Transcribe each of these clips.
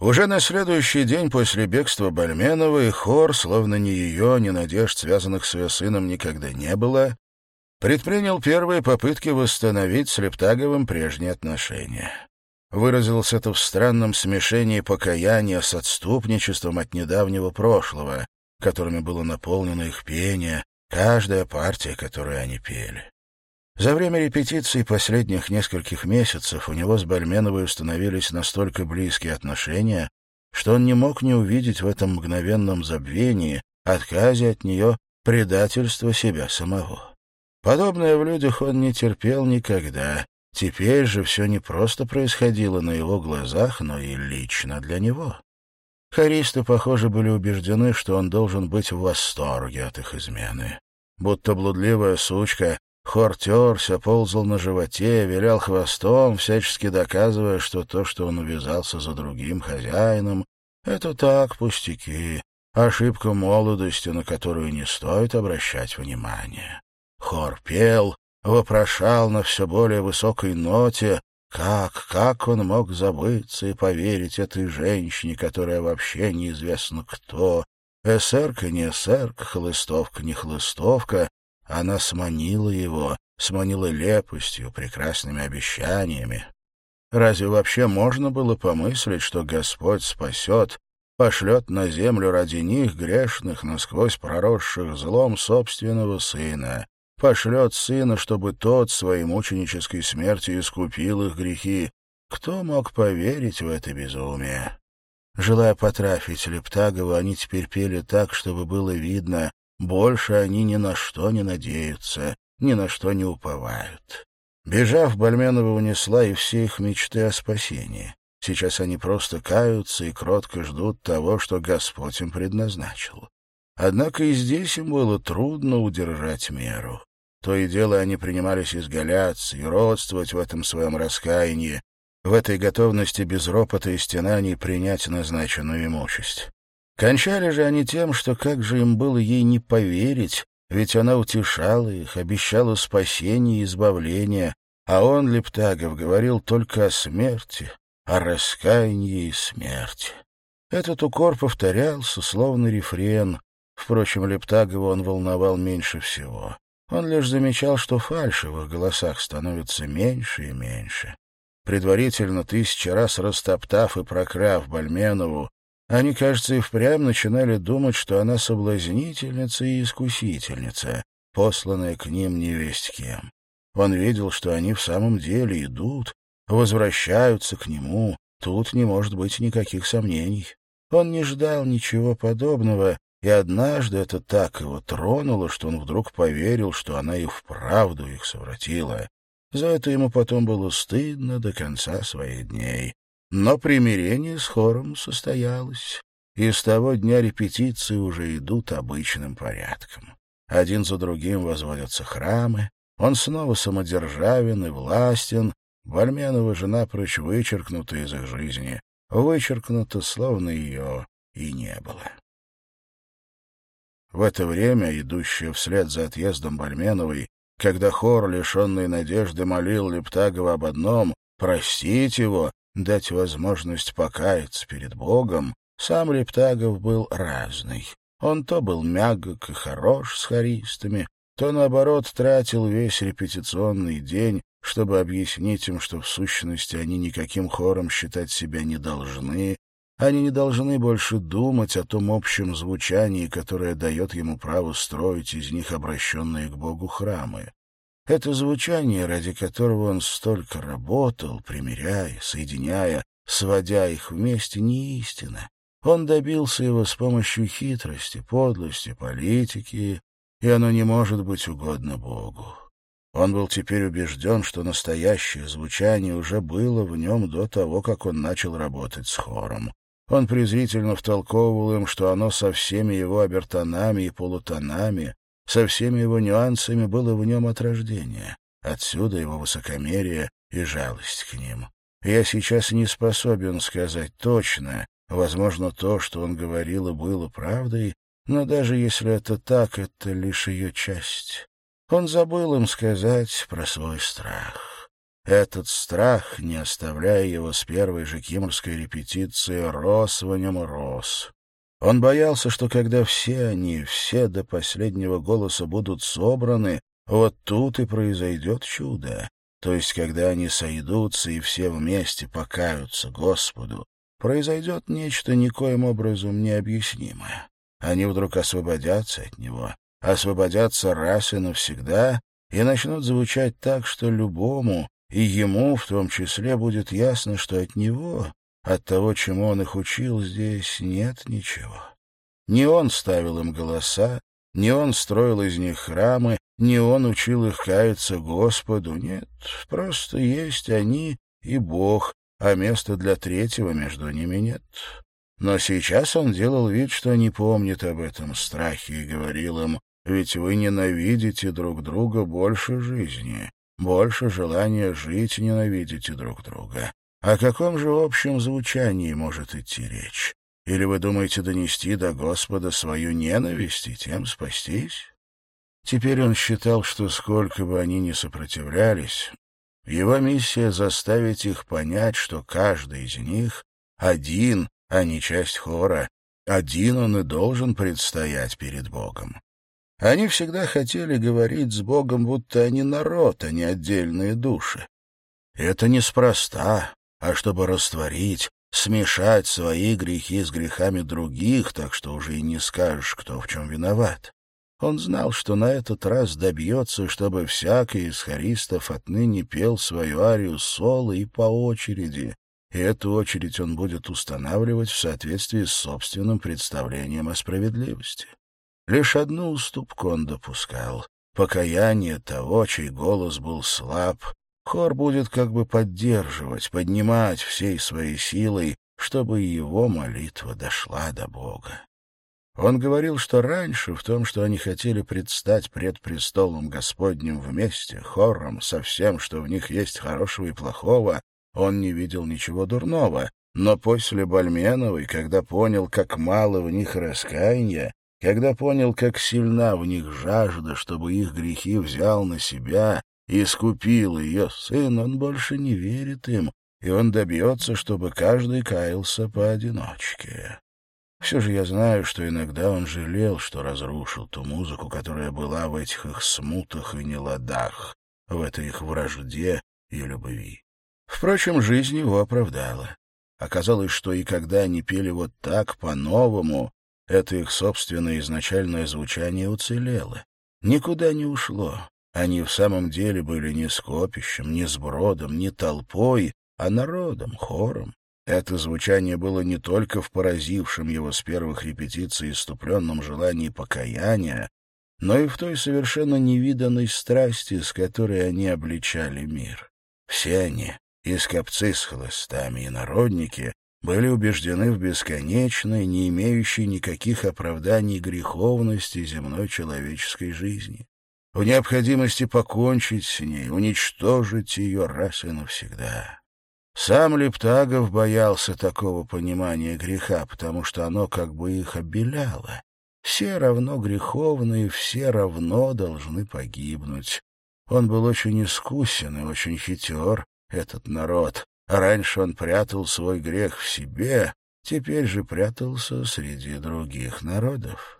Уже на следующий день после бегства Бальменовой хор, словно ни ее, ни надежд, связанных с ее сыном, никогда не было, предпринял первые попытки восстановить с Лептаговым прежние отношения. Выразилось это в странном смешении покаяния с отступничеством от недавнего прошлого, которыми было наполнено их пение, каждая партия, которую они пели. За время репетиций последних нескольких месяцев у него с Бальменовой установились настолько близкие отношения, что он не мог не увидеть в этом мгновенном забвении, отказе от нее, предательства себя самого. Подобное в людях он не терпел никогда. Теперь же все не просто происходило на его глазах, но и лично для него. Харисты, похоже, были убеждены, что он должен быть в восторге от их измены. Будто блудливая сучка, Хор терся, ползал на животе, вилял хвостом, всячески доказывая, что то, что он увязался за другим хозяином, это так, пустяки, ошибка молодости, на которую не стоит обращать внимание. Хор пел, вопрошал на все более высокой ноте, как, как он мог забыться и поверить этой женщине, которая вообще неизвестно кто, эсерка не эсерка, хлыстовка не хлыстовка, она сманила его, сманила лепостью, прекрасными обещаниями. Разве вообще можно было помыслить, что Господь спасет, пошлет на землю ради них, грешных, насквозь проросших злом собственного сына, пошлет сына, чтобы тот своей мученической смертью искупил их грехи. Кто мог поверить в это безумие? Желая потрафить Лептагова, они теперь пели так, чтобы было видно, больше они ни на что не надеются, ни на что не уповают. Бежав, Бальменова унесла и все их мечты о спасении. Сейчас они просто каются и кротко ждут того, что Господь им предназначил. Однако и здесь им было трудно удержать меру. То и дело они принимались изгаляться и родствовать в этом своем раскаянии, в этой готовности без ропота и стенаний принять назначенную им участь. Кончали же они тем, что как же им было ей не поверить, ведь она утешала их, обещала спасение и избавление, а он, Лептагов, говорил только о смерти, о раскаянии и смерти. Этот укор повторялся, словно рефрен. Впрочем, Лептагова он волновал меньше всего. Он лишь замечал, что фальши в их голосах становится меньше и меньше. Предварительно тысячи раз растоптав и прокляв Бальменову, они, кажется, и впрямь начинали думать, что она соблазнительница и искусительница, посланная к ним невесть кем. Он видел, что они в самом деле идут, возвращаются к нему, тут не может быть никаких сомнений. Он не ждал ничего подобного, и однажды это так его тронуло, что он вдруг поверил, что она и вправду их совратила. За это ему потом было стыдно до конца своих дней. Но примирение с хором состоялось, и с того дня репетиции уже идут обычным порядком. Один за другим возводятся храмы, он снова самодержавен и властен, Бальменова жена прочь вычеркнута из их жизни, вычеркнута, словно ее и не было. В это время, идущее вслед за отъездом Бальменовой, когда хор, лишенный надежды, молил Лептагова об одном — простить его, дать возможность покаяться перед Богом, сам Лептагов был разный. Он то был мягок и хорош с хористами, то, наоборот, тратил весь репетиционный день, чтобы объяснить им, что в сущности они никаким хором считать себя не должны, они не должны больше думать о том общем звучании, которое дает ему право строить из них обращенные к Богу храмы. Это звучание, ради которого он столько работал, примиряя, соединяя, сводя их вместе, не истина. Он добился его с помощью хитрости, подлости, политики, и оно не может быть угодно Богу. Он был теперь убежден, что настоящее звучание уже было в нем до того, как он начал работать с хором. Он презрительно втолковывал им, что оно со всеми его обертонами и полутонами, со всеми его нюансами было в нем от рождения. Отсюда его высокомерие и жалость к ним. Я сейчас не способен сказать точно, возможно, то, что он говорил, и было правдой, но даже если это так, это лишь ее часть. Он забыл им сказать про свой страх. Этот страх, не оставляя его с первой же кимрской репетиции, рос в нем рос. Он боялся, что когда все они, все до последнего голоса будут собраны, вот тут и произойдет чудо. То есть, когда они сойдутся и все вместе покаются Господу, произойдет нечто никоим образом необъяснимое. Они вдруг освободятся от него, освободятся раз и навсегда и начнут звучать так, что любому, и ему в том числе, будет ясно, что от него, от того, чему он их учил, здесь нет ничего. Не он ставил им голоса, не он строил из них храмы, не он учил их каяться Господу, нет, просто есть они и Бог, а места для третьего между ними нет. Но сейчас он делал вид, что не помнит об этом страхе и говорил им, «Ведь вы ненавидите друг друга больше жизни, больше желания жить ненавидите друг друга. О каком же общем звучании может идти речь? Или вы думаете донести до Господа свою ненависть и тем спастись?» Теперь он считал, что сколько бы они ни сопротивлялись, его миссия — заставить их понять, что каждый из них один, а не часть хора, один он и должен предстоять перед Богом. Они всегда хотели говорить с Богом, будто они народ, а не отдельные души. Это неспроста, а чтобы растворить, смешать свои грехи с грехами других, так что уже и не скажешь, кто в чем виноват. Он знал, что на этот раз добьется, чтобы всякий из хористов отныне пел свою арию соло и по очереди, и эту очередь он будет устанавливать в соответствии с собственным представлением о справедливости. Лишь одну уступку он допускал — покаяние того, чей голос был слаб. Хор будет как бы поддерживать, поднимать всей своей силой, чтобы его молитва дошла до Бога. Он говорил, что раньше в том, что они хотели предстать пред престолом Господним вместе, хором, со всем, что в них есть хорошего и плохого, он не видел ничего дурного. Но после Бальменовой, когда понял, как мало в них раскаяния, когда понял, как сильна в них жажда, чтобы их грехи взял на себя искупил ее сын, он больше не верит им, и он добьется, чтобы каждый каялся поодиночке. Все же я знаю, что иногда он жалел, что разрушил ту музыку, которая была в этих их смутах и неладах, в этой их вражде и любви. Впрочем, жизнь его оправдала. Оказалось, что и когда они пели вот так, по-новому, это их собственное изначальное звучание уцелело. Никуда не ушло. Они в самом деле были не скопищем, не сбродом, не толпой, а народом, хором. Это звучание было не только в поразившем его с первых репетиций иступленном желании покаяния, но и в той совершенно невиданной страсти, с которой они обличали мир. Все они, и скопцы с хлыстами, и народники, были убеждены в бесконечной, не имеющей никаких оправданий греховности земной человеческой жизни, в необходимости покончить с ней, уничтожить ее раз и навсегда. Сам Лептагов боялся такого понимания греха, потому что оно как бы их обеляло. Все равно греховные, все равно должны погибнуть. Он был очень искусен и очень хитер, этот народ. Раньше он прятал свой грех в себе, теперь же прятался среди других народов.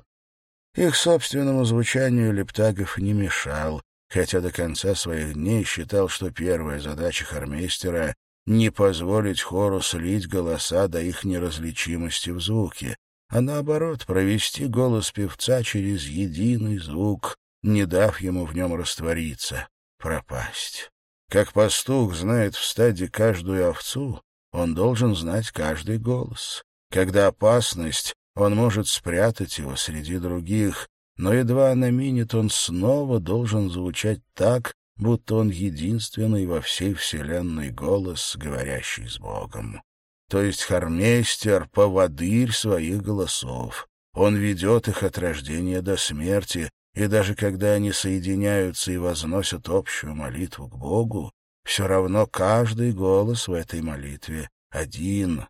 Их собственному звучанию Лептагов не мешал, хотя до конца своих дней считал, что первая задача хормейстера не позволить хору слить голоса до их неразличимости в звуке, а наоборот провести голос певца через единый звук, не дав ему в нем раствориться, пропасть. Как пастух знает в стаде каждую овцу, он должен знать каждый голос. Когда опасность, он может спрятать его среди других, но едва она минет, он снова должен звучать так, будто он единственный во всей вселенной голос, говорящий с Богом. То есть Хармейстер — поводырь своих голосов. Он ведет их от рождения до смерти, и даже когда они соединяются и возносят общую молитву к Богу, все равно каждый голос в этой молитве один.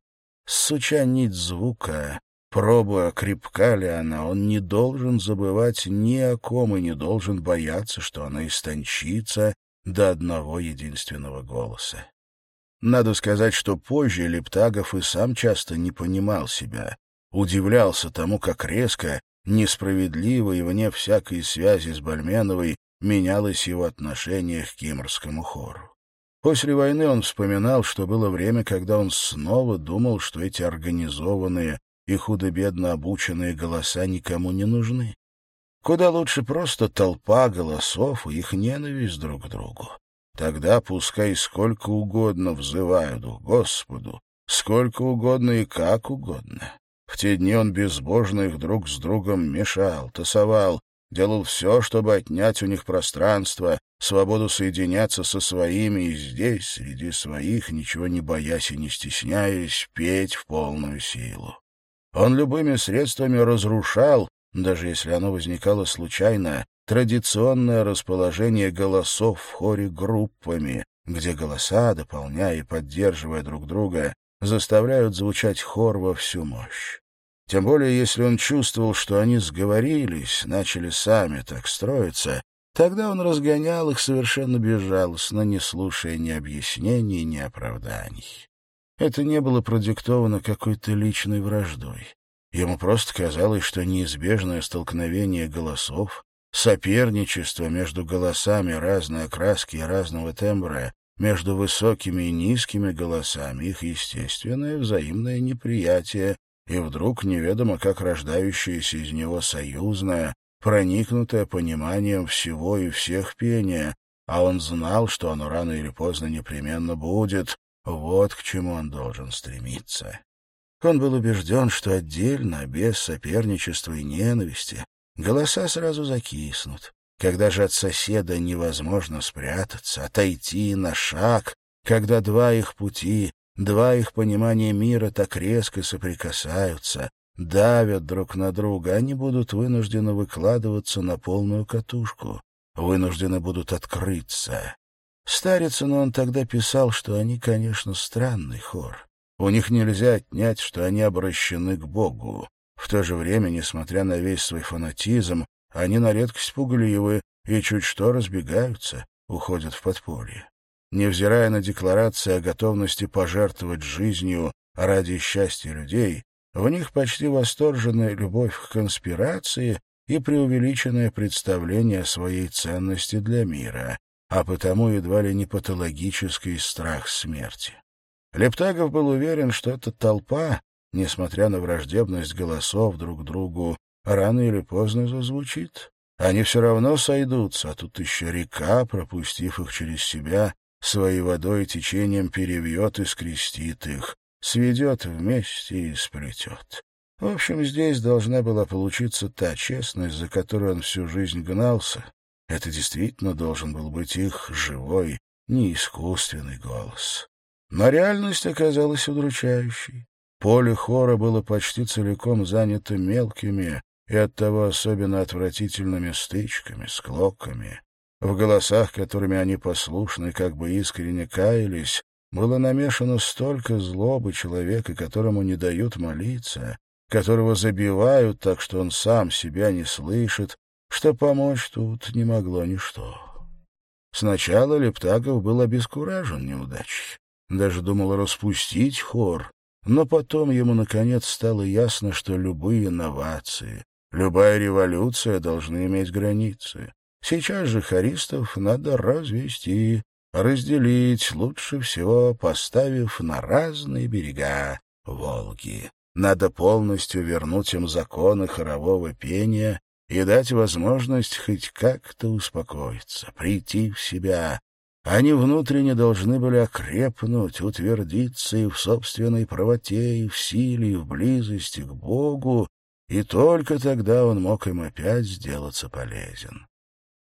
Суча нить звука, пробуя, крепка ли она, он не должен забывать ни о ком и не должен бояться, что она истончится до одного единственного голоса. Надо сказать, что позже Лептагов и сам часто не понимал себя, удивлялся тому, как резко, несправедливо и вне всякой связи с Бальменовой менялось его отношение к кимрскому хору. После войны он вспоминал, что было время, когда он снова думал, что эти организованные и худо-бедно обученные голоса никому не нужны. Куда лучше просто толпа голосов и их ненависть друг к другу. Тогда пускай сколько угодно взывают к Господу, сколько угодно и как угодно. В те дни он безбожно их друг с другом мешал, тасовал, делал все, чтобы отнять у них пространство, свободу соединяться со своими и здесь, среди своих, ничего не боясь и не стесняясь, петь в полную силу. Он любыми средствами разрушал, даже если оно возникало случайно, традиционное расположение голосов в хоре группами, где голоса, дополняя и поддерживая друг друга, заставляют звучать хор во всю мощь. Тем более, если он чувствовал, что они сговорились, начали сами так строиться, тогда он разгонял их совершенно безжалостно, не слушая ни объяснений, ни оправданий. Это не было продиктовано какой-то личной враждой. Ему просто казалось, что неизбежное столкновение голосов, соперничество между голосами разной окраски и разного тембра, между высокими и низкими голосами, их естественное взаимное неприятие, и вдруг неведомо как рождающееся из него союзное, проникнутое пониманием всего и всех пения, а он знал, что оно рано или поздно непременно будет, вот к чему он должен стремиться. Он был убежден, что отдельно, без соперничества и ненависти, голоса сразу закиснут. Когда же от соседа невозможно спрятаться, отойти на шаг, когда два их пути, два их понимания мира так резко соприкасаются, давят друг на друга, они будут вынуждены выкладываться на полную катушку, вынуждены будут открыться. Старицыну он тогда писал, что они, конечно, странный хор. У них нельзя отнять, что они обращены к Богу. В то же время, несмотря на весь свой фанатизм, они на редкость пугливы и чуть что разбегаются, уходят в подполье. Невзирая на декларации о готовности пожертвовать жизнью ради счастья людей, в них почти восторженная любовь к конспирации и преувеличенное представление о своей ценности для мира, а потому едва ли не патологический страх смерти. Лептагов был уверен, что эта толпа, несмотря на враждебность голосов друг другу, рано или поздно зазвучит. Они все равно сойдутся, а тут еще река, пропустив их через себя, своей водой и течением перевьет и скрестит их, сведет вместе и сплетет. В общем, здесь должна была получиться та честность, за которую он всю жизнь гнался. Это действительно должен был быть их живой, не искусственный голос. Но реальность оказалась удручающей. Поле хора было почти целиком занято мелкими и оттого особенно отвратительными стычками, склоками. В голосах, которыми они послушны, как бы искренне каялись, было намешано столько злобы человека, которому не дают молиться, которого забивают так, что он сам себя не слышит, что помочь тут не могло ничто. Сначала Лептагов был обескуражен неудачей. Даже думал распустить хор, но потом ему, наконец, стало ясно, что любые новации, любая революция должны иметь границы. Сейчас же хористов надо развести, разделить, лучше всего поставив на разные берега Волги. Надо полностью вернуть им законы хорового пения и дать возможность хоть как-то успокоиться, прийти в себя, они внутренне должны были окрепнуть, утвердиться и в собственной правоте, и в силе, и в близости к Богу, и только тогда он мог им опять сделаться полезен.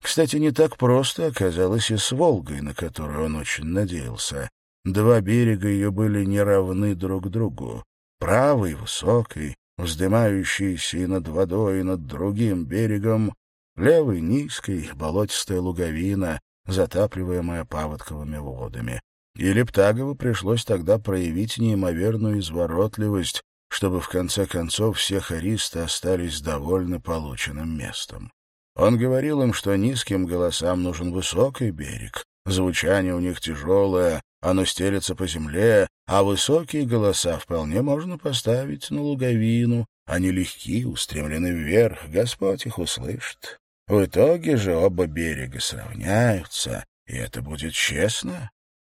Кстати, не так просто оказалось и с Волгой, на которую он очень надеялся. Два берега ее были неравны друг другу. Правый, высокий, вздымающийся и над водой, и над другим берегом, левый, низкий, болотистая луговина, затапливаемая паводковыми водами. И Лептагову пришлось тогда проявить неимоверную изворотливость, чтобы в конце концов все хористы остались довольны полученным местом. Он говорил им, что низким голосам нужен высокий берег, Звучание у них тяжелое, оно стелется по земле, а высокие голоса вполне можно поставить на луговину. Они легки, устремлены вверх, Господь их услышит. В итоге же оба берега сравняются, и это будет честно.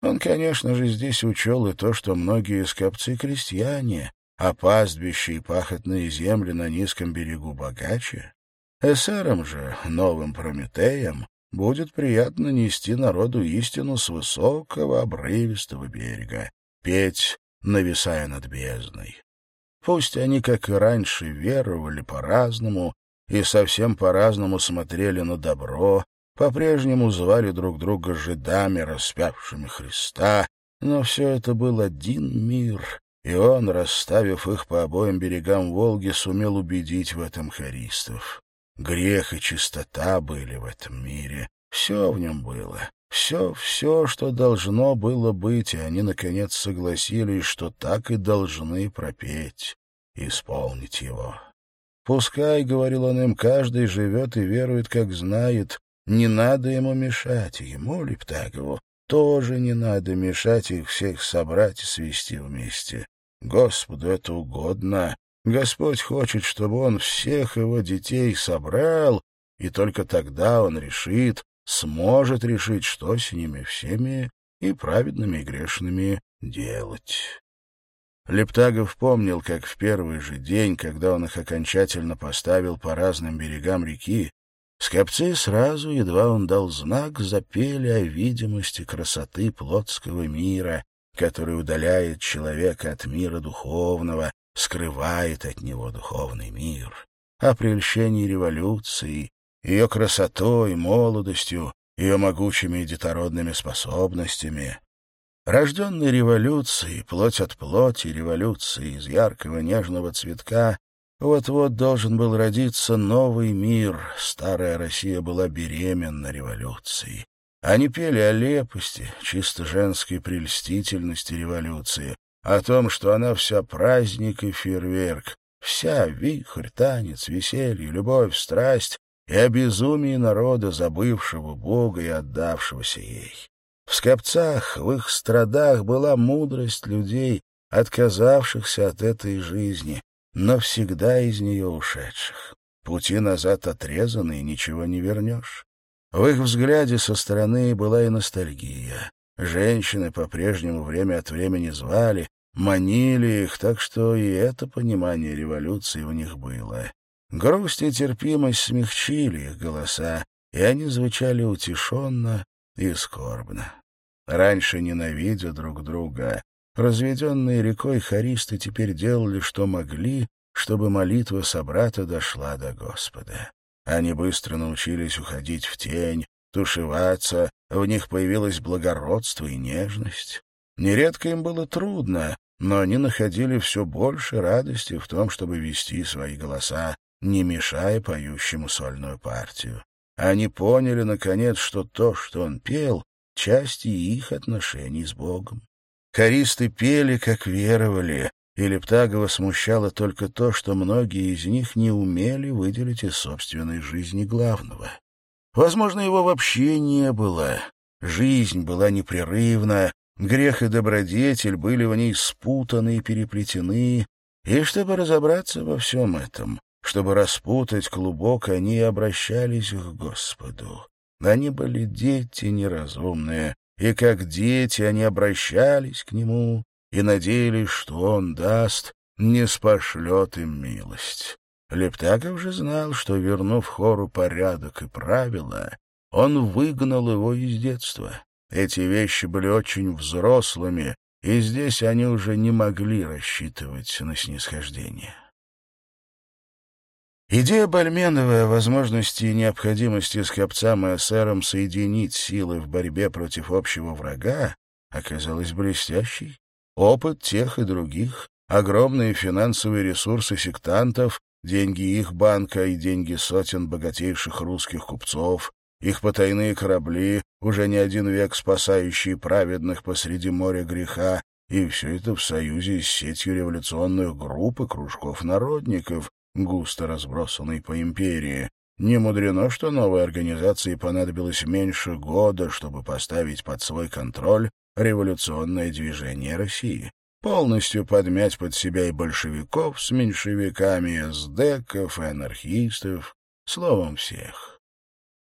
Он, конечно же, здесь учел и то, что многие скопцы крестьяне, а пастбища и пахотные земли на низком берегу богаче. Эсерам же, новым Прометеям, будет приятно нести народу истину с высокого обрывистого берега, петь, нависая над бездной. Пусть они, как и раньше, веровали по-разному и совсем по-разному смотрели на добро, по-прежнему звали друг друга жидами, распявшими Христа, но все это был один мир, и он, расставив их по обоим берегам Волги, сумел убедить в этом харистов. Грех и чистота были в этом мире. Все в нем было. Все, все, что должно было быть, и они, наконец, согласились, что так и должны пропеть, исполнить его. Пускай, — говорил он им, — каждый живет и верует, как знает, не надо ему мешать, ему, Лептагову, тоже не надо мешать их всех собрать и свести вместе. Господу это угодно. Господь хочет, чтобы он всех его детей собрал, и только тогда он решит, сможет решить, что с ними всеми и праведными, и грешными делать. Лептагов помнил, как в первый же день, когда он их окончательно поставил по разным берегам реки, Скопцы сразу, едва он дал знак, запели о видимости красоты плотского мира, который удаляет человека от мира духовного, скрывает от него духовный мир, о прельщении революции, ее красотой, молодостью, ее могучими детородными способностями. Рожденный революцией, плоть от плоти революции из яркого нежного цветка, вот-вот должен был родиться новый мир. Старая Россия была беременна революцией. Они пели о лепости, чисто женской прельстительности революции, о том, что она вся праздник и фейерверк, вся вихрь, танец, веселье, любовь, страсть и о безумии народа, забывшего Бога и отдавшегося ей. В скопцах, в их страдах была мудрость людей, отказавшихся от этой жизни, навсегда из нее ушедших. Пути назад отрезаны, и ничего не вернешь. В их взгляде со стороны была и ностальгия. Женщины по-прежнему время от времени звали, манили их, так что и это понимание революции у них было. Грусть и терпимость смягчили их голоса, и они звучали утешенно и скорбно. Раньше, ненавидя друг друга, Разведенные рекой харисты теперь делали, что могли, чтобы молитва собрата дошла до Господа. Они быстро научились уходить в тень, тушеваться, в них появилось благородство и нежность. Нередко им было трудно, но они находили все больше радости в том, чтобы вести свои голоса, не мешая поющему сольную партию. Они поняли, наконец, что то, что он пел, — часть их отношений с Богом. Хористы пели, как веровали, и Лептагова смущало только то, что многие из них не умели выделить из собственной жизни главного. Возможно, его вообще не было. Жизнь была непрерывна, грех и добродетель были в ней спутаны и переплетены, и чтобы разобраться во всем этом, чтобы распутать клубок, они обращались к Господу. Они были дети неразумные, и как дети они обращались к нему и надеялись, что он даст, не спошлет им милость. Лептаков же знал, что, вернув хору порядок и правила, он выгнал его из детства. Эти вещи были очень взрослыми, и здесь они уже не могли рассчитывать на снисхождение. Идея Бальменова о возможности и необходимости с Копцам и эсером соединить силы в борьбе против общего врага оказалась блестящей. Опыт тех и других, огромные финансовые ресурсы сектантов, деньги их банка и деньги сотен богатейших русских купцов, их потайные корабли, уже не один век спасающие праведных посреди моря греха, и все это в союзе с сетью революционных групп и кружков народников, густо разбросанный по империи, Не мудрено, что новой организации понадобилось меньше года, чтобы поставить под свой контроль революционное движение России, полностью подмять под себя и большевиков с меньшевиками, эсдеков, и анархистов, словом, всех.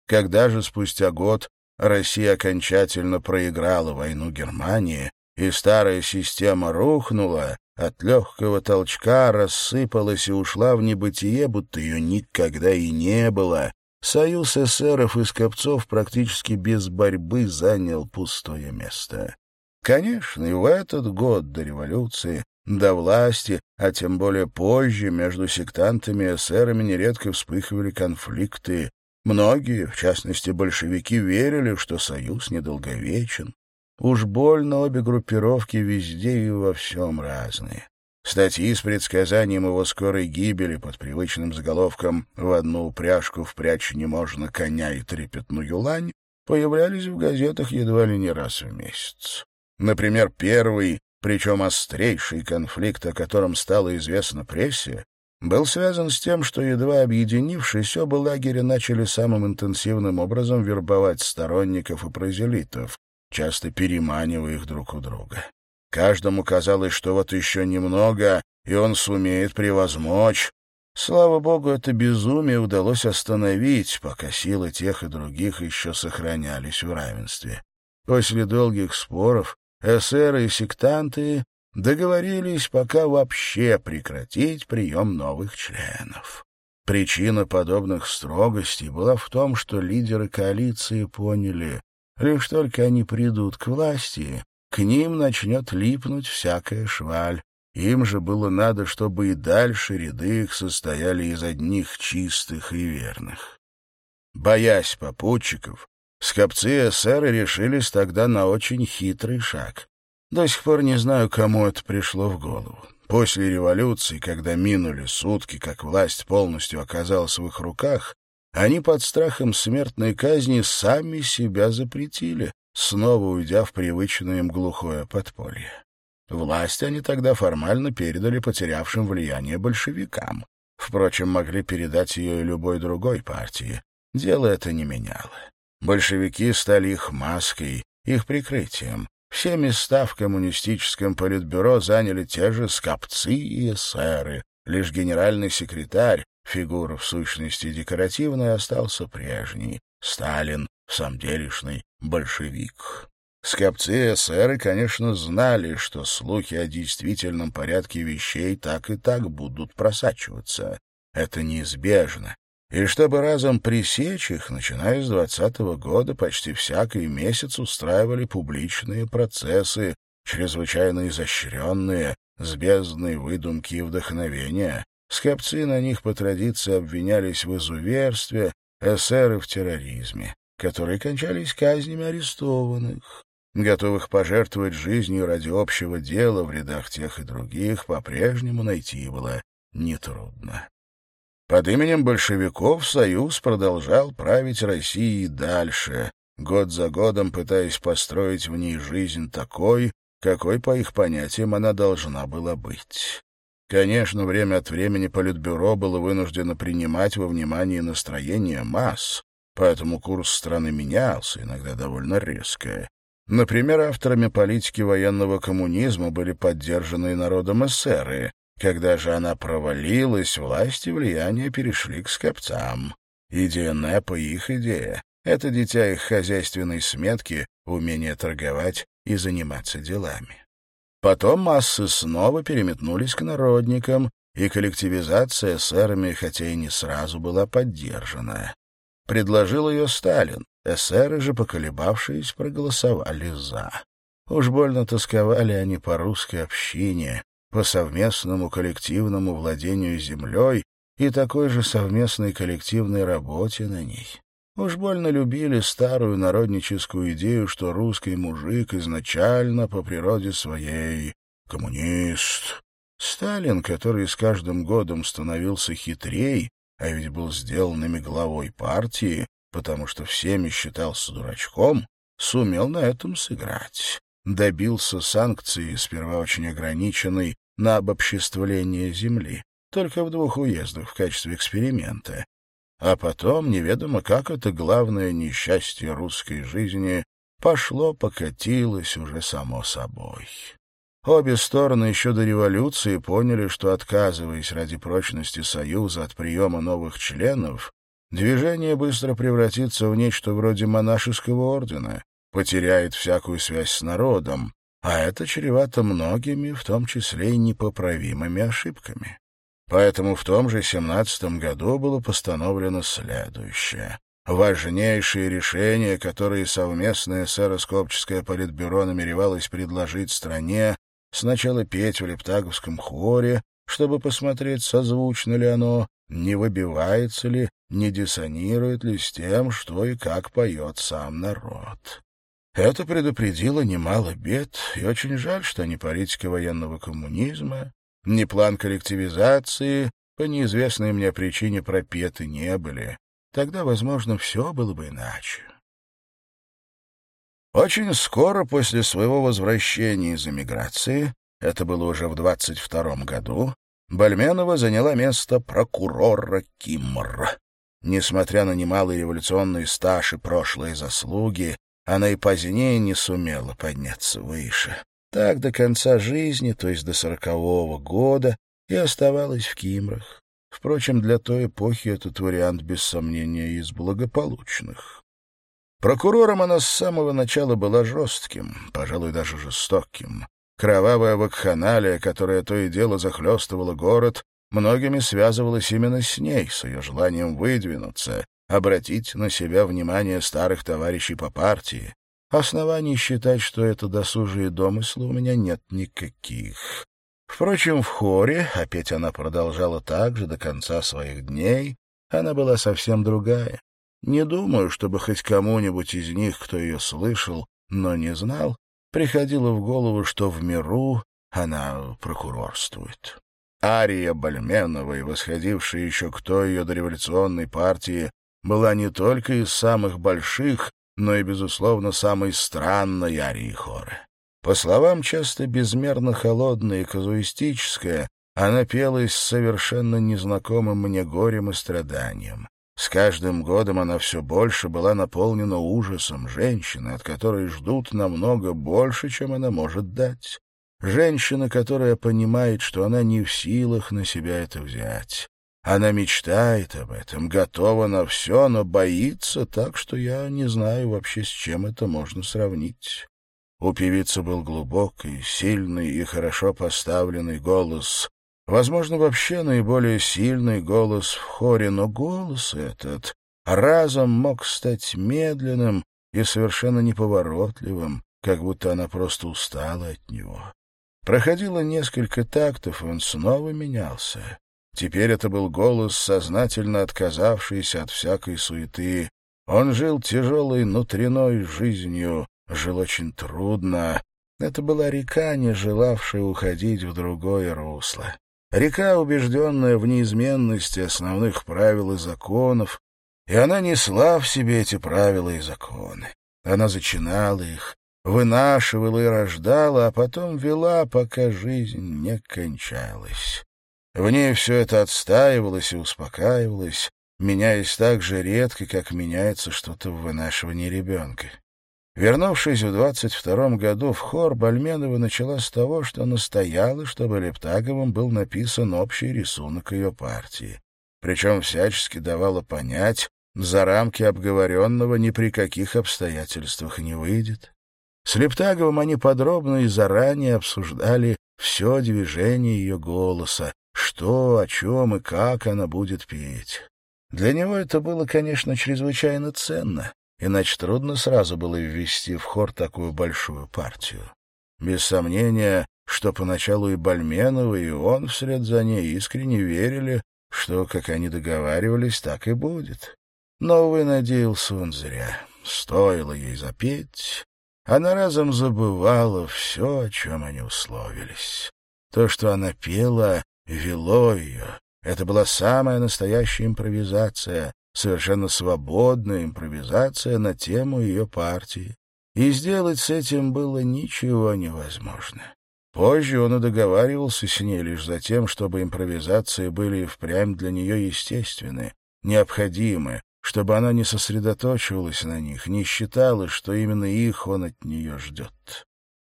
Когда же спустя год Россия окончательно проиграла войну Германии, и старая система рухнула, от легкого толчка рассыпалась и ушла в небытие, будто ее никогда и не было. Союз эсеров и скопцов практически без борьбы занял пустое место. Конечно, и в этот год до революции, до власти, а тем более позже, между сектантами и эсерами нередко вспыхивали конфликты. Многие, в частности большевики, верили, что союз недолговечен. Уж больно обе группировки везде и во всем разные. Статьи с предсказанием его скорой гибели под привычным заголовком «В одну упряжку впрячь не можно коня и трепетную лань» появлялись в газетах едва ли не раз в месяц. Например, первый, причем острейший конфликт, о котором стало известно прессе, был связан с тем, что, едва объединившись, оба лагеря начали самым интенсивным образом вербовать сторонников и прозелитов, часто переманивая их друг у друга. Каждому казалось, что вот еще немного, и он сумеет превозмочь. Слава богу, это безумие удалось остановить, пока силы тех и других еще сохранялись в равенстве. После долгих споров эсеры и сектанты договорились пока вообще прекратить прием новых членов. Причина подобных строгостей была в том, что лидеры коалиции поняли, Лишь только они придут к власти, к ним начнет липнуть всякая шваль. Им же было надо, чтобы и дальше ряды их состояли из одних чистых и верных. Боясь попутчиков, скопцы эсеры решились тогда на очень хитрый шаг. До сих пор не знаю, кому это пришло в голову. После революции, когда минули сутки, как власть полностью оказалась в их руках, они под страхом смертной казни сами себя запретили, снова уйдя в привычное им глухое подполье. Власть они тогда формально передали потерявшим влияние большевикам. Впрочем, могли передать ее и любой другой партии. Дело это не меняло. Большевики стали их маской, их прикрытием. Все места в коммунистическом политбюро заняли те же скопцы и эсеры. Лишь генеральный секретарь, Фигура, в сущности, декоративная, остался прежний. Сталин, самделишный большевик. Скопцы эсеры, конечно, знали, что слухи о действительном порядке вещей так и так будут просачиваться. Это неизбежно. И чтобы разом пресечь их, начиная с двадцатого года, почти всякий месяц устраивали публичные процессы, чрезвычайно изощренные, с бездной выдумки и вдохновения. Скопцы на них по традиции обвинялись в изуверстве, эсеры в терроризме, которые кончались казнями арестованных. Готовых пожертвовать жизнью ради общего дела в рядах тех и других по-прежнему найти было нетрудно. Под именем большевиков Союз продолжал править Россией дальше, год за годом пытаясь построить в ней жизнь такой, какой, по их понятиям, она должна была быть. Конечно, время от времени Политбюро было вынуждено принимать во внимание настроение масс, поэтому курс страны менялся, иногда довольно резко. Например, авторами политики военного коммунизма были поддержаны народом эсеры. Когда же она провалилась, власти влияния перешли к скопцам. Идея НЭПа — их идея. Это дитя их хозяйственной сметки, умение торговать и заниматься делами. Потом массы снова переметнулись к народникам, и коллективизация эсерами, хотя и не сразу, была поддержана. Предложил ее Сталин, эсеры же, поколебавшись, проголосовали «за». Уж больно тосковали они по русской общине, по совместному коллективному владению землей и такой же совместной коллективной работе на ней. Уж больно любили старую народническую идею, что русский мужик изначально по природе своей коммунист. Сталин, который с каждым годом становился хитрей, а ведь был сделан ими главой партии, потому что всеми считался дурачком, сумел на этом сыграть. Добился санкции, сперва очень ограниченной, на обобществление земли, только в двух уездах в качестве эксперимента, а потом, неведомо как это главное несчастье русской жизни, пошло, покатилось уже само собой. Обе стороны еще до революции поняли, что, отказываясь ради прочности Союза от приема новых членов, движение быстро превратится в нечто вроде монашеского ордена, потеряет всякую связь с народом, а это чревато многими, в том числе и непоправимыми ошибками. Поэтому в том же семнадцатом году было постановлено следующее. Важнейшие решения, которые совместное сэроскопческое политбюро намеревалось предложить стране, сначала петь в лептаговском хоре, чтобы посмотреть, созвучно ли оно, не выбивается ли, не диссонирует ли с тем, что и как поет сам народ. Это предупредило немало бед, и очень жаль, что ни политика военного коммунизма, ни план коллективизации по неизвестной мне причине пропеты не были. Тогда, возможно, все было бы иначе. Очень скоро после своего возвращения из эмиграции, это было уже в 22 году, Бальменова заняла место прокурора Киммер. Несмотря на немалый революционный стаж и прошлые заслуги, она и позднее не сумела подняться выше. Так до конца жизни, то есть до сорокового года, и оставалась в Кимрах. Впрочем, для той эпохи этот вариант, без сомнения, из благополучных. Прокурором она с самого начала была жестким, пожалуй, даже жестоким. Кровавая вакханалия, которая то и дело захлестывала город, многими связывалась именно с ней, с ее желанием выдвинуться, обратить на себя внимание старых товарищей по партии. Оснований считать, что это досужие домыслы, у меня нет никаких. Впрочем, в хоре, опять она продолжала так же до конца своих дней, она была совсем другая. Не думаю, чтобы хоть кому-нибудь из них, кто ее слышал, но не знал, приходило в голову, что в миру она прокурорствует. Ария Бальменова и восходившая еще к той ее дореволюционной партии была не только из самых больших, но и, безусловно, самой странной арии хора. По словам часто безмерно холодная и казуистическая, она пелась с совершенно незнакомым мне горем и страданием. С каждым годом она все больше была наполнена ужасом женщины, от которой ждут намного больше, чем она может дать. Женщина, которая понимает, что она не в силах на себя это взять. Она мечтает об этом, готова на все, но боится так, что я не знаю вообще, с чем это можно сравнить. У певицы был глубокий, сильный и хорошо поставленный голос, Возможно, вообще наиболее сильный голос в хоре, но голос этот разом мог стать медленным и совершенно неповоротливым, как будто она просто устала от него. Проходило несколько тактов, и он снова менялся. Теперь это был голос, сознательно отказавшийся от всякой суеты. Он жил тяжелой внутренной жизнью, жил очень трудно. Это была река, не желавшая уходить в другое русло. Река, убежденная в неизменности основных правил и законов, и она несла в себе эти правила и законы. Она зачинала их, вынашивала и рождала, а потом вела, пока жизнь не кончалась. В ней все это отстаивалось и успокаивалось, меняясь так же редко, как меняется что-то в вынашивании ребенка. Вернувшись в двадцать втором году в хор, Бальменова начала с того, что настояла, чтобы Лептаговым был написан общий рисунок ее партии. Причем всячески давала понять, за рамки обговоренного ни при каких обстоятельствах не выйдет. С Лептаговым они подробно и заранее обсуждали все движение ее голоса, что, о чем и как она будет петь. Для него это было, конечно, чрезвычайно ценно, иначе трудно сразу было ввести в хор такую большую партию. Без сомнения, что поначалу и Бальменова, и он вслед за ней искренне верили, что, как они договаривались, так и будет. Но, увы, надеялся он зря. Стоило ей запеть, она разом забывала все, о чем они условились. То, что она пела, вело ее. Это была самая настоящая импровизация, совершенно свободная импровизация на тему ее партии, и сделать с этим было ничего невозможно. Позже он и договаривался с ней лишь за тем, чтобы импровизации были впрямь для нее естественны, необходимы, чтобы она не сосредоточивалась на них, не считала, что именно их он от нее ждет.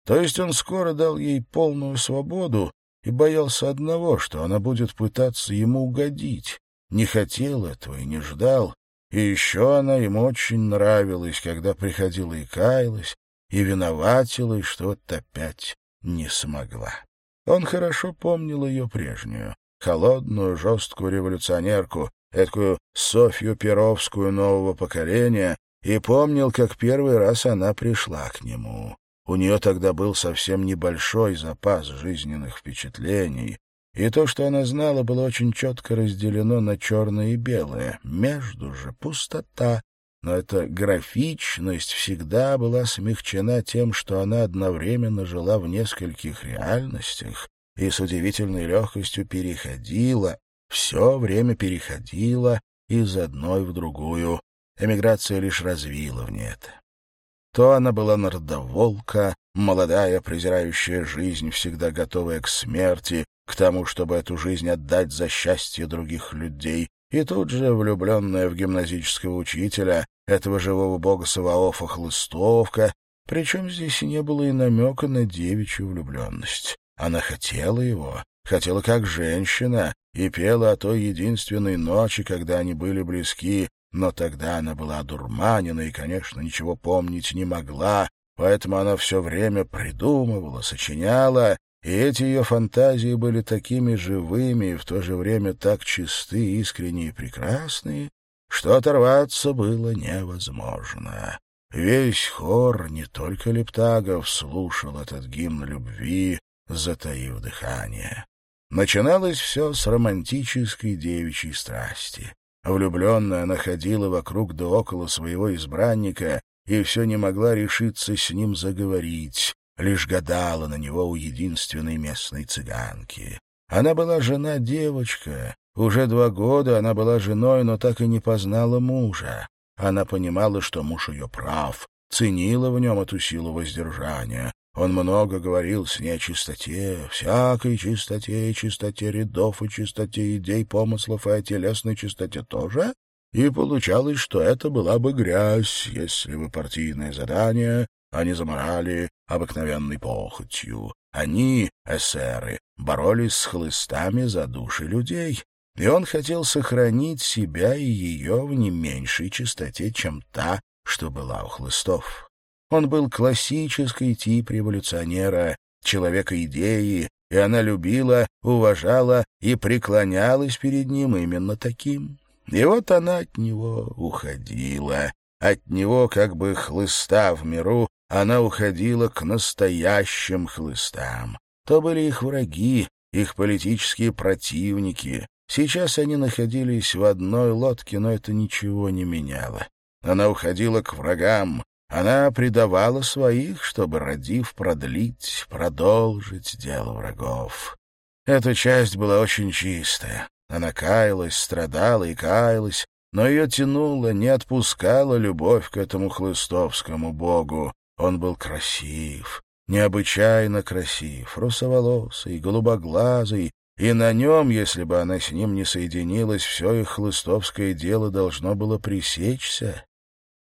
То есть он скоро дал ей полную свободу и боялся одного, что она будет пытаться ему угодить. Не хотел этого и не ждал. И еще она ему очень нравилась, когда приходила и каялась, и виноватилась, что вот опять не смогла. Он хорошо помнил ее прежнюю, холодную, жесткую революционерку, эткую Софью Перовскую нового поколения, и помнил, как первый раз она пришла к нему. У нее тогда был совсем небольшой запас жизненных впечатлений, и то, что она знала, было очень четко разделено на черное и белое. Между же пустота. Но эта графичность всегда была смягчена тем, что она одновременно жила в нескольких реальностях и с удивительной легкостью переходила, все время переходила из одной в другую. Эмиграция лишь развила в ней это. То она была нордоволка, молодая, презирающая жизнь, всегда готовая к смерти, к тому, чтобы эту жизнь отдать за счастье других людей, и тут же влюбленная в гимназического учителя, этого живого бога Саваофа Хлыстовка, причем здесь не было и намека на девичью влюбленность. Она хотела его, хотела как женщина, и пела о той единственной ночи, когда они были близки, но тогда она была одурманена и, конечно, ничего помнить не могла, поэтому она все время придумывала, сочиняла, и эти ее фантазии были такими живыми и в то же время так чисты, искренние и прекрасные, что оторваться было невозможно. Весь хор, не только Лептагов, слушал этот гимн любви, затаив дыхание. Начиналось все с романтической девичьей страсти. Влюбленная она ходила вокруг да около своего избранника и все не могла решиться с ним заговорить, лишь гадала на него у единственной местной цыганки. Она была жена-девочка, уже два года она была женой, но так и не познала мужа. Она понимала, что муж ее прав, ценила в нем эту силу воздержания, он много говорил с ней о чистоте, всякой чистоте и чистоте рядов, и чистоте идей, помыслов, и о телесной чистоте тоже. И получалось, что это была бы грязь, если бы партийное задание они заморали обыкновенной похотью. Они, эсеры, боролись с хлыстами за души людей, и он хотел сохранить себя и ее в не меньшей чистоте, чем та, что была у хлыстов. Он был классический тип революционера, человека идеи, и она любила, уважала и преклонялась перед ним именно таким. И вот она от него уходила. От него, как бы хлыста в миру, она уходила к настоящим хлыстам. То были их враги, их политические противники. Сейчас они находились в одной лодке, но это ничего не меняло. Она уходила к врагам, она предавала своих, чтобы, родив, продлить, продолжить дело врагов. Эта часть была очень чистая. Она каялась, страдала и каялась, но ее тянула, не отпускала любовь к этому хлыстовскому богу. Он был красив, необычайно красив, русоволосый, голубоглазый, и на нем, если бы она с ним не соединилась, все их хлыстовское дело должно было пресечься.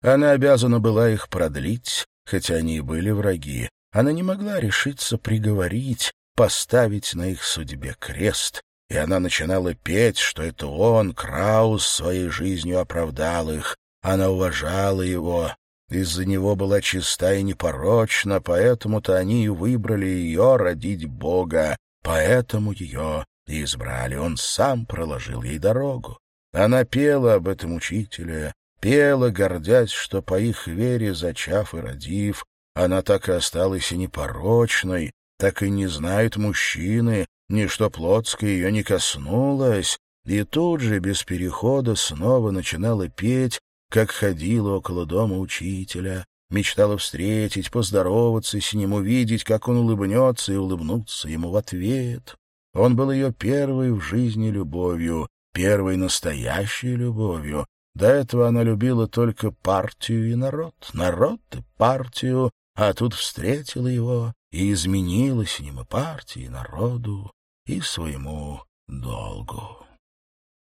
Она обязана была их продлить, хотя они и были враги. Она не могла решиться приговорить, поставить на их судьбе крест, и она начинала петь, что это он, Краус, своей жизнью оправдал их. Она уважала его, из-за него была чиста и непорочна, поэтому-то они и выбрали ее родить Бога, поэтому ее избрали. Он сам проложил ей дорогу. Она пела об этом учителе, пела, гордясь, что по их вере, зачав и родив, она так и осталась и непорочной, так и не знает мужчины, ничто плотское ее не коснулось, и тут же, без перехода, снова начинала петь, как ходила около дома учителя, мечтала встретить, поздороваться с ним, увидеть, как он улыбнется, и улыбнуться ему в ответ. Он был ее первой в жизни любовью, первой настоящей любовью, до этого она любила только партию и народ, народ и партию, а тут встретила его и изменила с ним и партии, и народу, и своему долгу.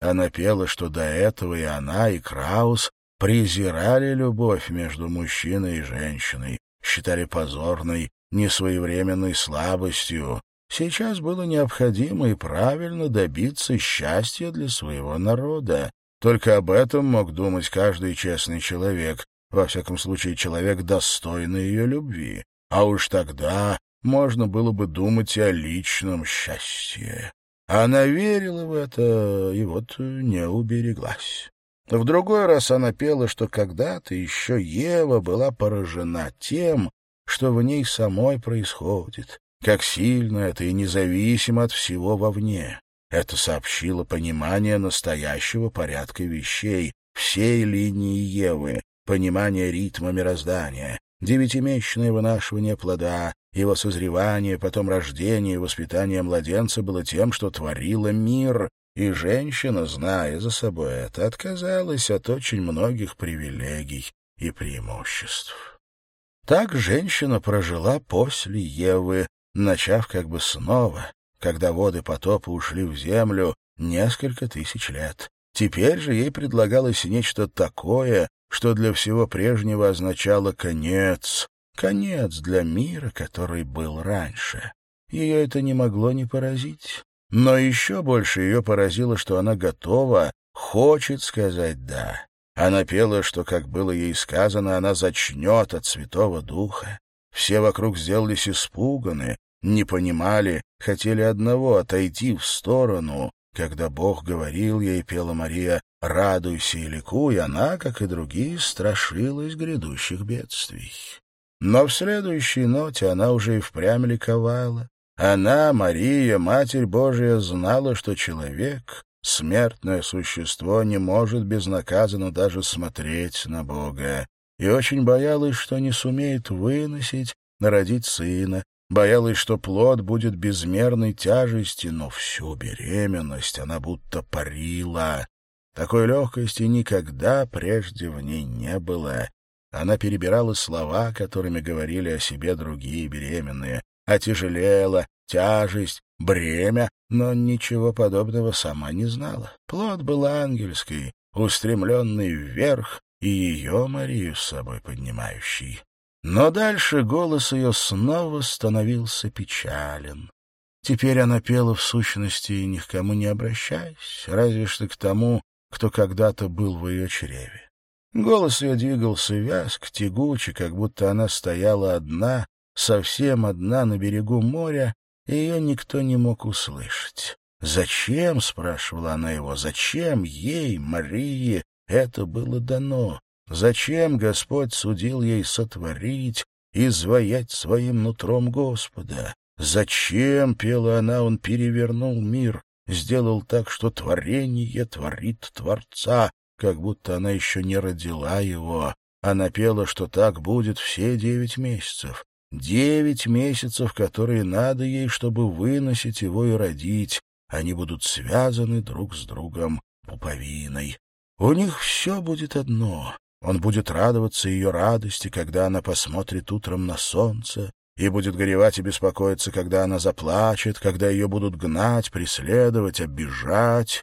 Она пела, что до этого и она, и Краус презирали любовь между мужчиной и женщиной, считали позорной, несвоевременной слабостью. Сейчас было необходимо и правильно добиться счастья для своего народа. Только об этом мог думать каждый честный человек, во всяком случае человек, достойный ее любви. А уж тогда можно было бы думать о личном счастье. Она верила в это и вот не убереглась. В другой раз она пела, что когда-то еще Ева была поражена тем, что в ней самой происходит, как сильно это и независимо от всего вовне. Это сообщило понимание настоящего порядка вещей, всей линии Евы, понимание ритма мироздания, девятимесячное вынашивание плода, его созревание, потом рождение и воспитание младенца было тем, что творило мир, и женщина, зная за собой это, отказалась от очень многих привилегий и преимуществ. Так женщина прожила после Евы, начав как бы снова, когда воды потопа ушли в землю несколько тысяч лет. Теперь же ей предлагалось нечто такое, что для всего прежнего означало конец, конец для мира, который был раньше. Ее это не могло не поразить. Но еще больше ее поразило, что она готова, хочет сказать «да». Она пела, что, как было ей сказано, она зачнет от Святого Духа. Все вокруг сделались испуганы, не понимали, хотели одного — отойти в сторону. Когда Бог говорил ей, пела Мария, «Радуйся и ликуй», она, как и другие, страшилась грядущих бедствий. Но в следующей ноте она уже и впрямь ликовала. Она, Мария, Матерь Божия, знала, что человек, смертное существо, не может безнаказанно даже смотреть на Бога, и очень боялась, что не сумеет выносить, народить сына, боялась, что плод будет безмерной тяжести, но всю беременность она будто парила. Такой легкости никогда прежде в ней не было. Она перебирала слова, которыми говорили о себе другие беременные отяжелела, тяжесть, бремя, но ничего подобного сама не знала. Плод был ангельский, устремленный вверх, и ее Марию с собой поднимающий. Но дальше голос ее снова становился печален. Теперь она пела в сущности, ни к кому не обращаясь, разве что к тому, кто когда-то был в ее чреве. Голос ее двигался вязк, тягуче, как будто она стояла одна совсем одна на берегу моря, и ее никто не мог услышать. «Зачем?» — спрашивала она его. «Зачем ей, Марии, это было дано? Зачем Господь судил ей сотворить, изваять своим нутром Господа? Зачем, — пела она, — он перевернул мир, сделал так, что творение творит Творца, как будто она еще не родила его. Она пела, что так будет все девять месяцев, Девять месяцев, которые надо ей, чтобы выносить его и родить. Они будут связаны друг с другом пуповиной. У них все будет одно. Он будет радоваться ее радости, когда она посмотрит утром на солнце, и будет горевать и беспокоиться, когда она заплачет, когда ее будут гнать, преследовать, обижать.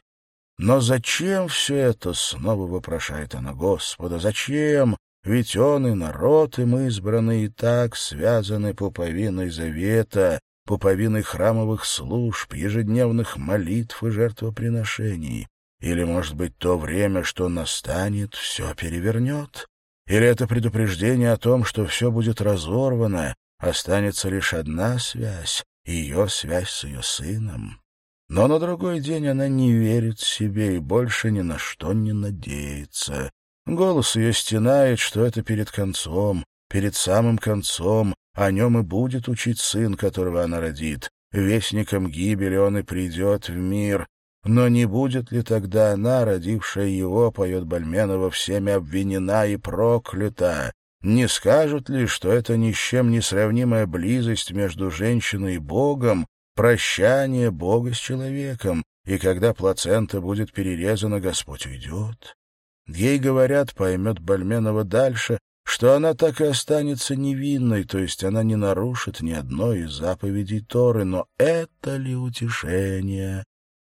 Но зачем все это, снова вопрошает она Господа, зачем? Ведь он и народ им избранный и так связаны пуповиной завета, пуповиной храмовых служб, ежедневных молитв и жертвоприношений. Или, может быть, то время, что настанет, все перевернет? Или это предупреждение о том, что все будет разорвано, останется лишь одна связь, ее связь с ее сыном? Но на другой день она не верит себе и больше ни на что не надеется. Голос ее стенает, что это перед концом, перед самым концом, о нем и будет учить сын, которого она родит. Вестником гибели он и придет в мир. Но не будет ли тогда она, родившая его, поет Бальменова, всеми обвинена и проклята? Не скажут ли, что это ни с чем не сравнимая близость между женщиной и Богом, прощание Бога с человеком, и когда плацента будет перерезана, Господь уйдет? Ей говорят, поймет Бальменова дальше, что она так и останется невинной, то есть она не нарушит ни одной из заповедей Торы, но это ли утешение?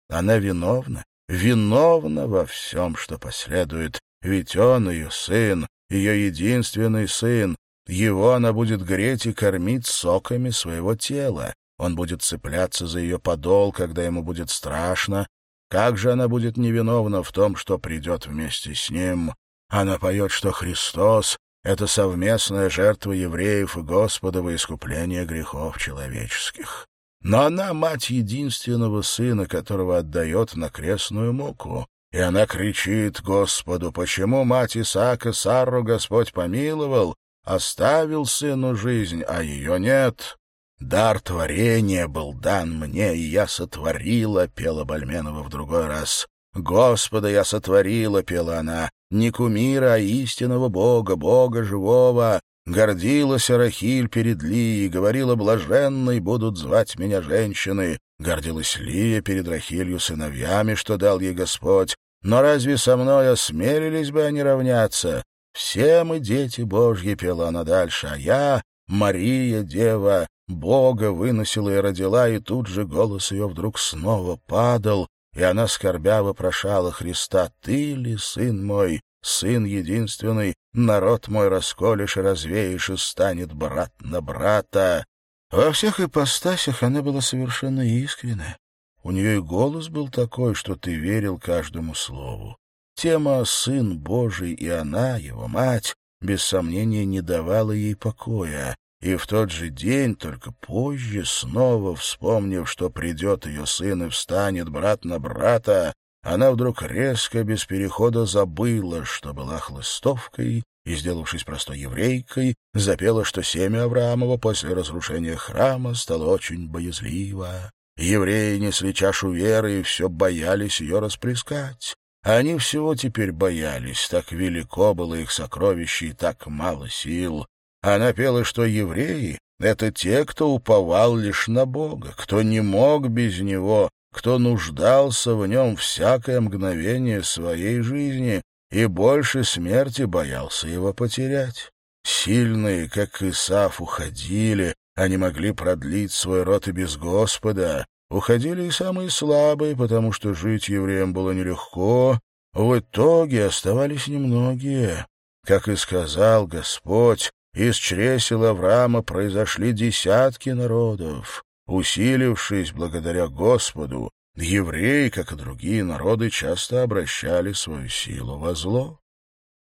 Она виновна, виновна во всем, что последует, ведь он ее сын, ее единственный сын. Его она будет греть и кормить соками своего тела. Он будет цепляться за ее подол, когда ему будет страшно. Как же она будет невиновна в том, что придет вместе с ним? Она поет, что Христос — это совместная жертва евреев и Господа во искупление грехов человеческих. Но она мать единственного сына, которого отдает на крестную муку. И она кричит Господу, почему мать Исаака Сарру Господь помиловал, оставил сыну жизнь, а ее нет. «Дар творения был дан мне, и я сотворила», — пела Бальменова в другой раз. «Господа я сотворила», — пела она, — «не кумира, а истинного Бога, Бога живого, Гордилась Рахиль перед Лией, говорила, блаженной будут звать меня женщины. Гордилась Лия перед Рахилью сыновьями, что дал ей Господь. Но разве со мной осмелились бы они равняться? Все мы дети Божьи, пела она дальше, а я, Мария, дева, Бога выносила и родила, и тут же голос ее вдруг снова падал, и она скорбя вопрошала Христа, «Ты ли, сын мой, сын единственный, народ мой расколешь и развеешь, и станет брат на брата. Во всех ипостасях она была совершенно искренна. У нее и голос был такой, что ты верил каждому слову. Тема «Сын Божий» и она, его мать, без сомнения не давала ей покоя, и в тот же день, только позже, снова вспомнив, что придет ее сын и встанет брат на брата, она вдруг резко, без перехода забыла, что была хлыстовкой, и, сделавшись простой еврейкой, запела, что семя Авраамова после разрушения храма стало очень боязливо. Евреи несли чашу веры и все боялись ее расплескать. Они всего теперь боялись, так велико было их сокровище и так мало сил. Она пела, что евреи — это те, кто уповал лишь на Бога, кто не мог без Него, кто нуждался в нем всякое мгновение своей жизни и больше смерти боялся его потерять. Сильные, как Исаф, уходили, они могли продлить свой род и без Господа. Уходили и самые слабые, потому что жить евреям было нелегко. В итоге оставались немногие. Как и сказал Господь, из чресел Авраама произошли десятки народов. Усилившись благодаря Господу, евреи, как и другие народы, часто обращали свою силу во зло.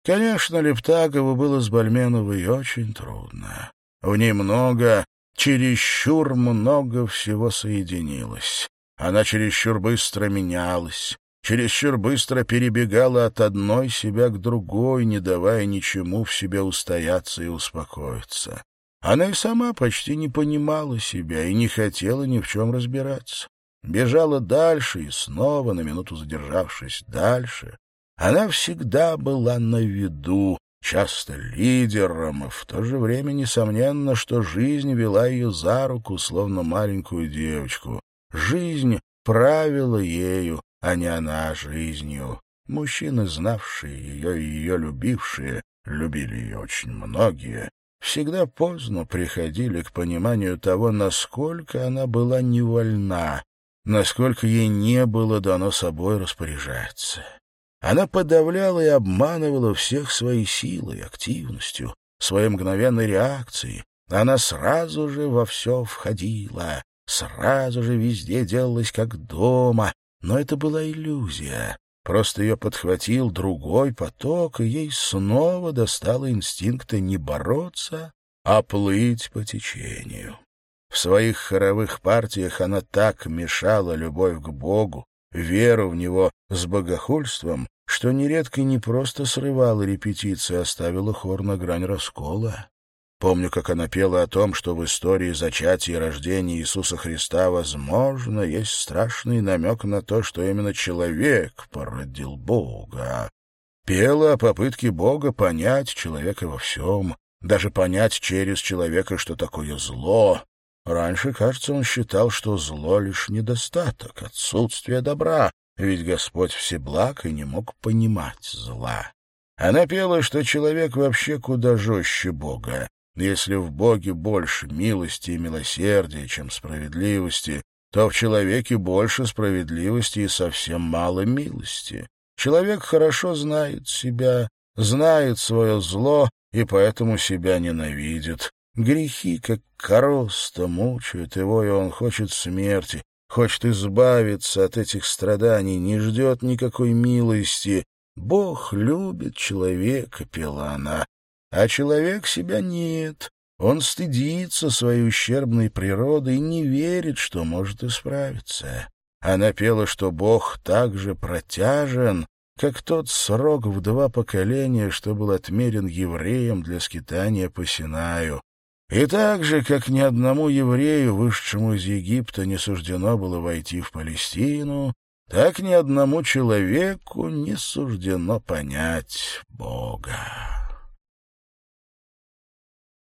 Конечно, Лептагову было с Бальменовой очень трудно. В ней много, чересчур много всего соединилось. Она чересчур быстро менялась, чересчур быстро перебегала от одной себя к другой, не давая ничему в себе устояться и успокоиться. Она и сама почти не понимала себя и не хотела ни в чем разбираться. Бежала дальше и снова, на минуту задержавшись дальше. Она всегда была на виду, часто лидером, и в то же время, несомненно, что жизнь вела ее за руку, словно маленькую девочку. Жизнь правила ею, а не она жизнью. Мужчины, знавшие ее и ее любившие, любили ее очень многие, всегда поздно приходили к пониманию того, насколько она была невольна, насколько ей не было дано собой распоряжаться. Она подавляла и обманывала всех своей силой, активностью, своей мгновенной реакцией. Она сразу же во все входила, сразу же везде делалась как дома, но это была иллюзия. Просто ее подхватил другой поток, и ей снова достало инстинкта не бороться, а плыть по течению. В своих хоровых партиях она так мешала любовь к Богу, веру в Него с богохульством, что нередко не просто срывала репетиции, а ставила хор на грань раскола. Помню, как она пела о том, что в истории зачатия и рождения Иисуса Христа, возможно, есть страшный намек на то, что именно человек породил Бога. Пела о попытке Бога понять человека во всем, даже понять через человека, что такое зло. Раньше, кажется, он считал, что зло — лишь недостаток, отсутствие добра, ведь Господь всеблаг и не мог понимать зла. Она пела, что человек вообще куда жестче Бога, если в Боге больше милости и милосердия, чем справедливости, то в человеке больше справедливости и совсем мало милости. Человек хорошо знает себя, знает свое зло и поэтому себя ненавидит. Грехи, как короста, мучают его, и он хочет смерти, хочет избавиться от этих страданий, не ждет никакой милости. Бог любит человека, пела она, а человек себя нет. Он стыдится своей ущербной природы и не верит, что может исправиться. Она пела, что Бог так же протяжен, как тот срок в два поколения, что был отмерен евреям для скитания по Синаю. И так же, как ни одному еврею, вышедшему из Египта, не суждено было войти в Палестину, так ни одному человеку не суждено понять Бога.